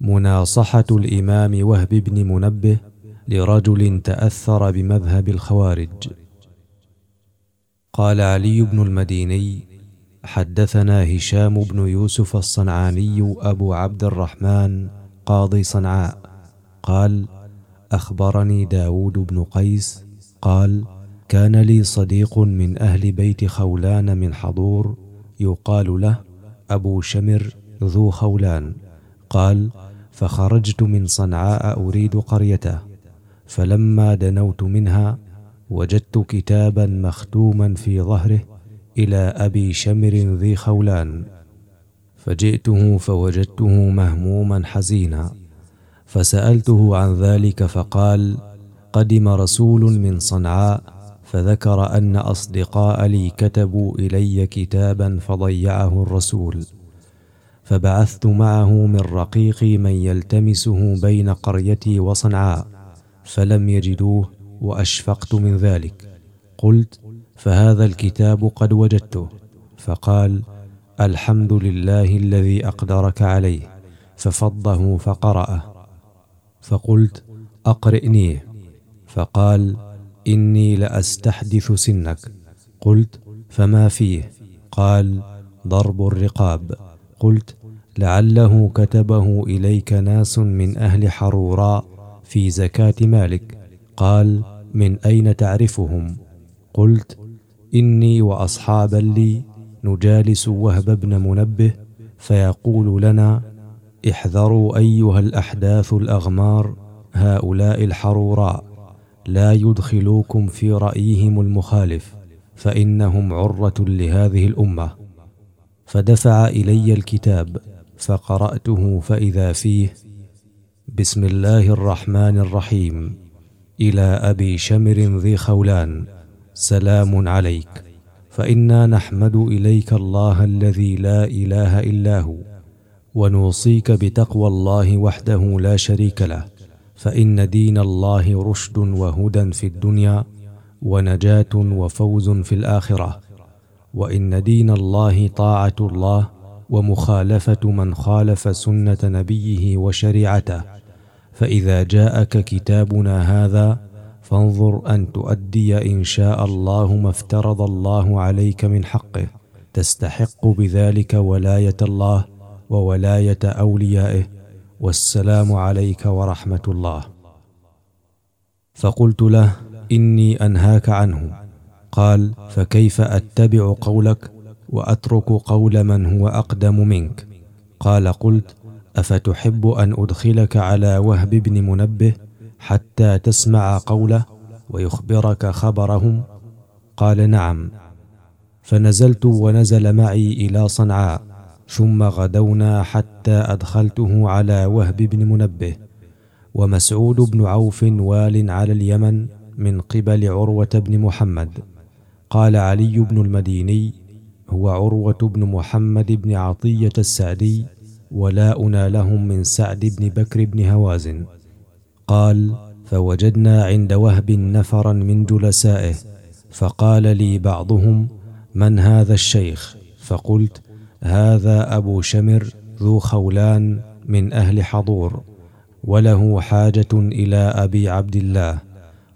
مناصحة الإمام وهب بن منبه لرجل تأثر بمذهب الخوارج. قال علي بن المديني حدثنا هشام بن يوسف الصنعاني أبو عبد الرحمن قاضي صنعاء. قال أخبرني داود بن قيس. قال كان لي صديق من أهل بيت خولان من حضور يقال له أبو شمر ذو خولان. قال فخرجت من صنعاء أريد قريته فلما دنوت منها وجدت كتابا مختوما في ظهره إلى أبي شمر ذي خولان فجئته فوجدته مهموما حزينا فسألته عن ذلك فقال قدم رسول من صنعاء فذكر أن أصدقاء لي كتبوا إلي كتابا فضيعه الرسول. فبعثت معه من رقيقي من يلتمسه بين قريتي وصنعاء فلم يجدوه وأشفقت من ذلك. قلت فهذا الكتاب قد وجدته. فقال الحمد لله الذي أقدرك عليه ففضه فقرأه. فقلت أقرئنيه. فقال إني لأستحدث سنك. قلت فما فيه؟ قال ضرب الرقاب. قلت لعله كتبه إليك ناس من أهل حروراء في زكاة مالك. قال من أين تعرفهم؟ قلت إني وأصحابا لي نجالس وهب بن منبه فيقول لنا احذروا أيها الأحداث الأغمار هؤلاء الحروراء لا يدخلوكم في رأيهم المخالف فإنهم عرة لهذه الأمة. فدفع إلي الكتاب. فقرأته فإذا فيه بسم الله الرحمن الرحيم إلى أبي شمر ذي خولان سلام عليك. فإنا نحمد إليك الله الذي لا إله إلا هو ونوصيك بتقوى الله وحده لا شريك له. فإن دين الله رشد وهدى في الدنيا ونجاة وفوز في الآخرة. وإن دين الله طاعة الله ومخالفة من خالف سنة نبيه وشريعته. فإذا جاءك كتابنا هذا فانظر أن تؤدي إن شاء الله ما افترض الله عليك من حقه. تستحق بذلك ولاية الله وولاية أوليائه. والسلام عليك ورحمة الله. فقلت له إني أنهاك عنه. قال فكيف أتبع قولك؟ وأترك قول من هو أقدم منك. قال قلت أفتحب أن أدخلك على وهب بن منبه حتى تسمع قوله ويخبرك خبرهم؟ قال نعم. فنزلت ونزل معي إلى صنعاء ثم غدونا حتى أدخلته على وهب بن منبه. ومسعود بن عوف وال على اليمن من قبل عروة بن محمد. قال علي بن المديني هو عروة بن محمد بن عطية السعدي ولاؤنا لهم من سعد بن بكر بن هوازن. قال فوجدنا عند وهب نفرا من جلسائه فقال لي بعضهم من هذا الشيخ؟ فقلت هذا أبو شمر ذو خولان من أهل حضور وله حاجة إلى أبي عبد الله.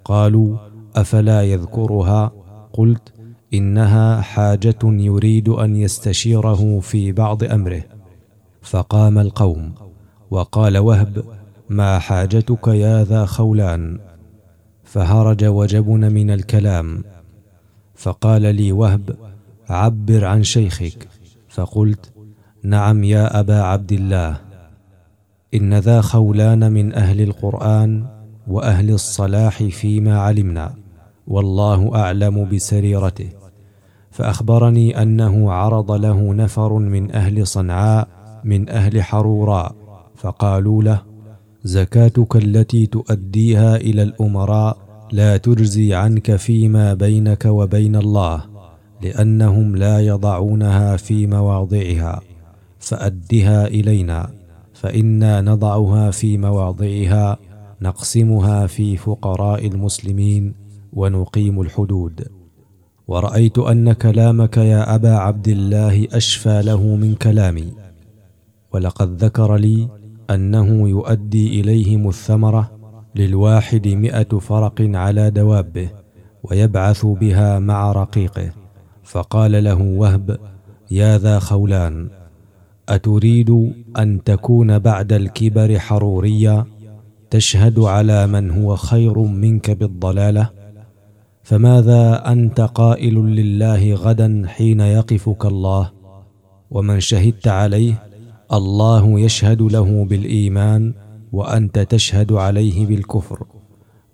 قالوا أفلا يذكرها؟ قلت إنها حاجة يريد أن يستشيره في بعض أمره. فقام القوم وقال وهب ما حاجتك يا ذا خولان؟ فهرج وجبن من الكلام. فقال لي وهب عبر عن شيخك. فقلت نعم يا أبا عبد الله إن ذا خولان من أهل القرآن وأهل الصلاح فيما علمنا والله أعلم بسريرته. فأخبرني أنه عرض له نفر من أهل صنعاء من أهل حروراء فقالوا له زكاتك التي تؤديها إلى الأمراء لا تجزي عنك فيما بينك وبين الله لأنهم لا يضعونها في مواضعها فأدها إلينا فإنا نضعها في مواضعها نقسمها في فقراء المسلمين ونقيم الحدود. ورأيت أن كلامك يا أبا عبد الله أشفى له من كلامي. ولقد ذكر لي أنه يؤدي إليهم الثمرة للواحد مئة فرق على دوابه ويبعث بها مع رقيقه. فقال له وهب يا ذا خولان أتريد أن تكون بعد الكبر حروريا تشهد على من هو خير منك بالضلالة؟ فماذا أنت قائل لله غدا حين يقفك الله؟ ومن شهدت عليه الله يشهد له بالإيمان وأنت تشهد عليه بالكفر.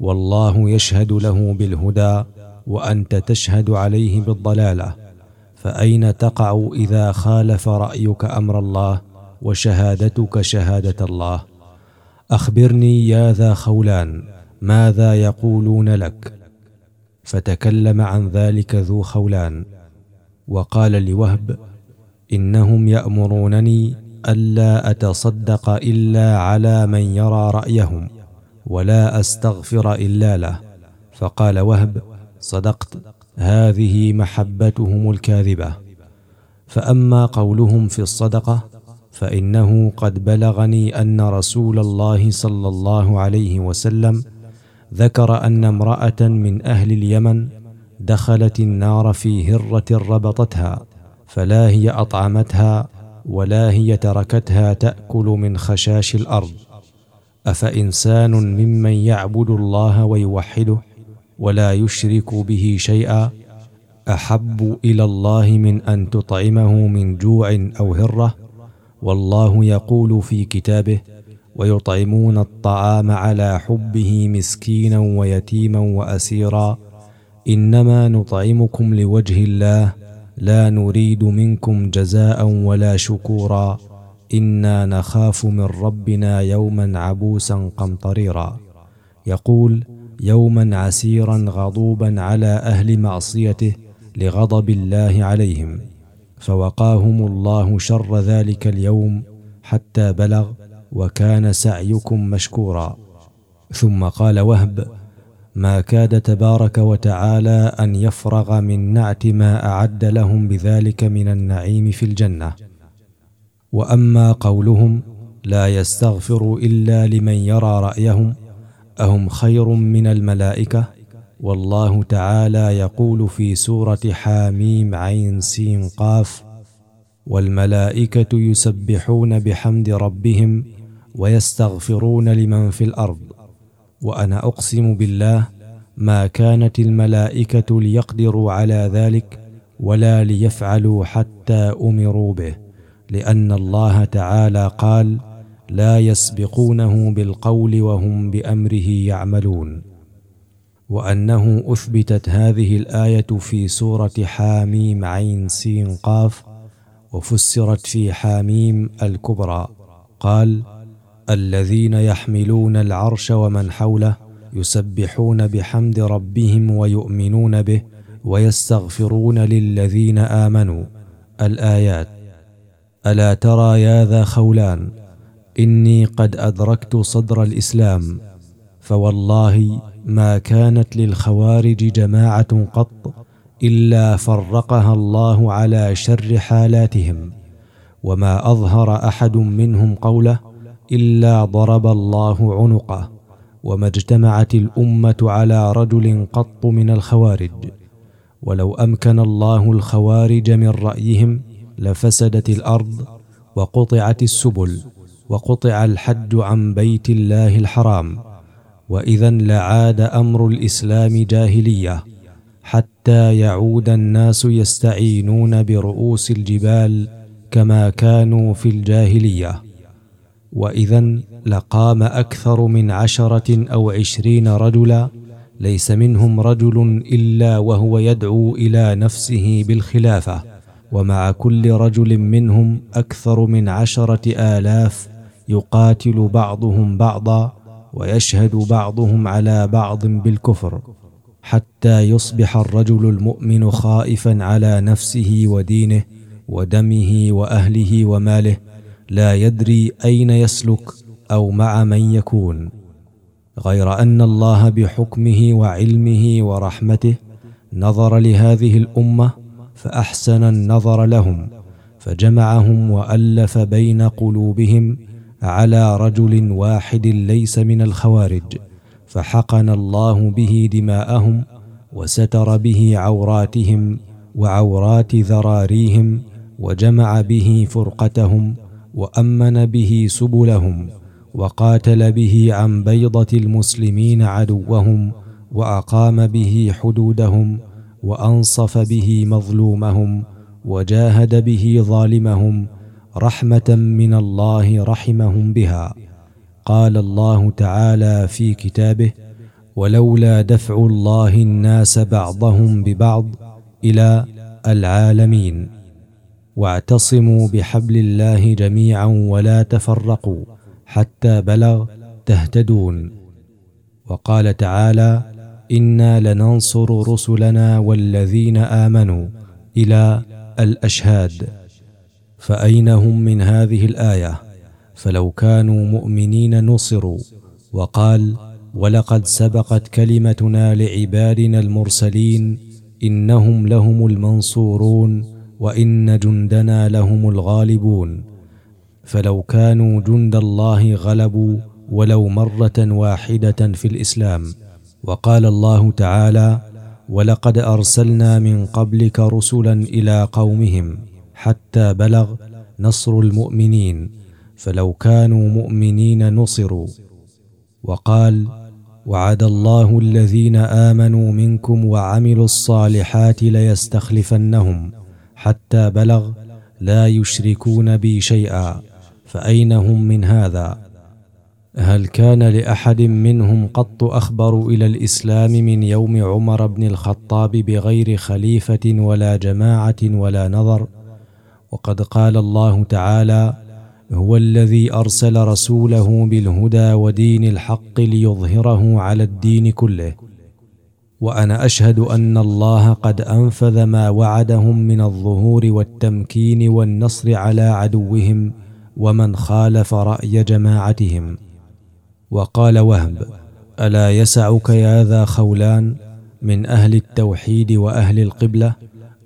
والله يشهد له بالهدى وأنت تشهد عليه بالضلالة. فأين تقع إذا خالف رأيك أمر الله وشهادتك شهادة الله؟ أخبرني يا ذا خولان ماذا يقولون لك؟ فتكلم عن ذلك ذو خولان وقال لوهب إنهم يأمرونني ألا أتصدق إلا على من يرى رأيهم ولا أستغفر إلا له. فقال وهب صدقت هذه محبتهم الكاذبة. فأما قولهم في الصدقة فإنه قد بلغني أن رسول الله صلى الله عليه وسلم ذكر أن امرأة من أهل اليمن دخلت النار في هرة ربطتها فلا هي أطعمتها ولا هي تركتها تأكل من خشاش الأرض. أفإنسان ممن يعبد الله ويوحده ولا يشرك به شيئا؟ أحب إلى الله من أن تطعمه من جوع أو هرة؟ والله يقول في كتابه ويطعمون الطعام على حبه مسكينا ويتيما وأسيرا. إنما نطعمكم لوجه الله لا نريد منكم جزاء ولا شكورا. إنا نخاف من ربنا يوما عبوسا قمطريرا. يقول يوما عسيرا غضوبا على أهل معصيته لغضب الله عليهم. فوقاهم الله شر ذلك اليوم حتى بلغ وكان سعيكم مشكورا. ثم قال وهب ما كاد تبارك وتعالى أن يفرغ من نعت ما أعد لهم بذلك من النعيم في الجنة. وأما قولهم لا يستغفر إلا لمن يرى رأيهم أهم خير من الملائكة؟ والله تعالى يقول في سورة حاميم عين سين قاف والملائكة يسبحون بحمد ربهم ويستغفرون لمن في الأرض. وأنا أقسم بالله ما كانت الملائكة ليقدروا على ذلك ولا ليفعلوا حتى أمروا به لأن الله تعالى قال لا يسبقونه بالقول وهم بأمره يعملون. وأنه أثبتت هذه الآية في سورة حاميم عين سين قاف وفسرت في حاميم الكبرى. قال الذين يحملون العرش ومن حوله يسبحون بحمد ربهم ويؤمنون به ويستغفرون للذين آمنوا. الآيات ألا ترى يا ذا خولان إني قد أدركت صدر الإسلام فوالله ما كانت للخوارج جماعة قط إلا فرقها الله على شر حالاتهم وما أظهر أحد منهم قوله إلا ضرب الله عنقه وما اجتمعت الأمة على رجل قط من الخوارج. ولو أمكن الله الخوارج من رأيهم لفسدت الأرض وقطعت السبل وقطع الحج عن بيت الله الحرام. وإذا لعاد أمر الإسلام جاهلية حتى يعود الناس يستعينون برؤوس الجبال كما كانوا في الجاهلية. واذا لقام أكثر من عشرة أو عشرين رجلا ليس منهم رجل إلا وهو يدعو إلى نفسه بالخلافة ومع كل رجل منهم أكثر من عشرة آلاف يقاتل بعضهم بعضا ويشهد بعضهم على بعض بالكفر حتى يصبح الرجل المؤمن خائفا على نفسه ودينه ودمه وأهله وماله. لا يدري أين يسلك أو مع من يكون غير أن الله بحكمه وعلمه ورحمته نظر لهذه الأمة فأحسن النظر لهم فجمعهم وألف بين قلوبهم على رجل واحد ليس من الخوارج فحقن الله به دماءهم وستر به عوراتهم وعورات ذراريهم وجمع به فرقتهم وأمن به سبلهم وقاتل به عن بيضة المسلمين عدوهم وأقام به حدودهم وأنصف به مظلومهم وجاهد به ظالمهم رحمة من الله رحمهم بها. قال الله تعالى في كتابه ولولا دفع الله الناس بعضهم ببعض إلى العالمين واعتصموا بحبل الله جميعا ولا تفرقوا حتى بلغ تهتدون. وقال تعالى إنا لننصر رسلنا والذين آمنوا إلى الأشهاد. فأين هم من هذه الآية؟ فلو كانوا مؤمنين نصروا. وقال ولقد سبقت كلمتنا لعبادنا المرسلين إنهم لهم المنصورون وإن جندنا لهم الغالبون فلو كانوا جند الله غلبوا ولو مرة واحدة في الإسلام. وقال الله تعالى ولقد أرسلنا من قبلك رسلا إلى قومهم حتى بلغ نصر المؤمنين فلو كانوا مؤمنين نصروا وقال وعد الله الذين آمنوا منكم وعملوا الصالحات ليستخلفنهم حتى بلغ لا يشركون بي شيئا فأين هم من هذا؟ هل كان لأحد منهم قط أخبر إلى الإسلام من يوم عمر بن الخطاب بغير خليفة ولا جماعة ولا نظر؟ وقد قال الله تعالى هو الذي أرسل رسوله بالهدى ودين الحق ليظهره على الدين كله وأنا أشهد أن الله قد أنفذ ما وعدهم من الظهور والتمكين والنصر على عدوهم ومن خالف رأي جماعتهم. وقال وهب ألا يسعك يا ذا خولان من أهل التوحيد وأهل القبلة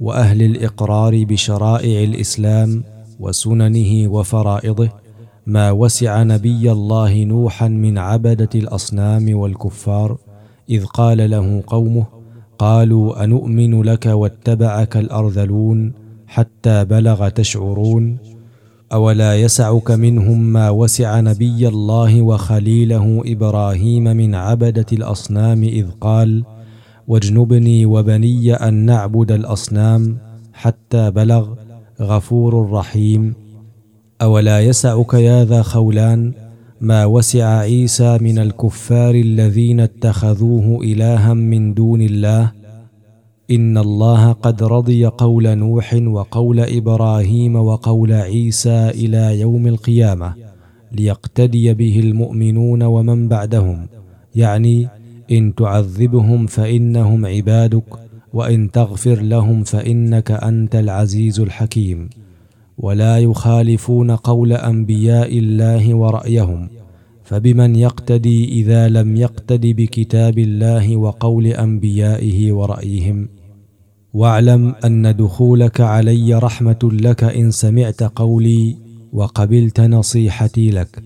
وأهل الإقرار بشرائع الإسلام وسننه وفرائضه ما وسع نبي الله نوحا من عبدة الأصنام والكفار إذ قال له قومه قالوا انومن لك واتبعك الأرذلون حتى بلغ تشعرون؟ أولا يسعك منهم ما وسع نبي الله وخليله إبراهيم من عبدة الأصنام إذ قال واجنبني وبني أن نعبد الأصنام حتى بلغ غفور رحيم. أولا يسعك يا ذا خولان ما وسع عيسى من الكفار الذين اتخذوه إلها من دون الله. إن الله قد رضي قول نوح وقول إبراهيم وقول عيسى إلى يوم القيامة ليقتدي به المؤمنون ومن بعدهم. يعني إن تعذبهم فإنهم عبادك وإن تغفر لهم فإنك أنت العزيز الحكيم. ولا يخالفون قول أنبياء الله ورأيهم فبمن يقتدي إذا لم يقتد بكتاب الله وقول أنبيائه ورأيهم؟ واعلم أن دخولك علي رحمة لك إن سمعت قولي وقبلت نصيحتي لك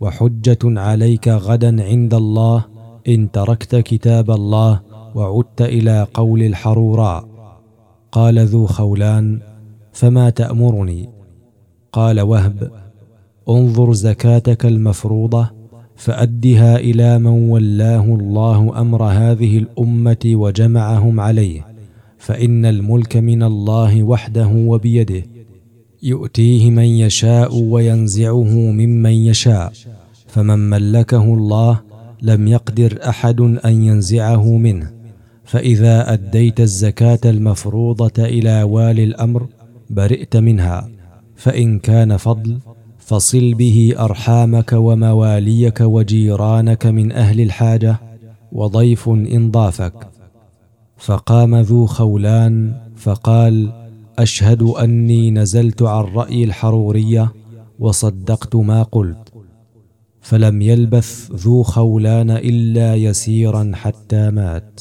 وحجة عليك غدا عند الله إن تركت كتاب الله وعدت إلى قول الحروراء. قال ذو خولان فما تأمرني؟ قال وهب انظر زكاتك المفروضة فأدها إلى من ولاه الله أمر هذه الأمة وجمعهم عليه فإن الملك من الله وحده وبيده يؤتيه من يشاء وينزعه ممن يشاء فمن ملكه الله لم يقدر أحد أن ينزعه منه فإذا أديت الزكاة المفروضة إلى والي الأمر برئت منها. فإن كان فضل فصل به أرحامك ومواليك وجيرانك من أهل الحاجة وضيف إن ضافك. فقام ذو خولان فقال أشهد أني نزلت عن رأي الحرورية وصدقت ما قلت. فلم يلبث ذو خولان إلا يسيرا حتى مات.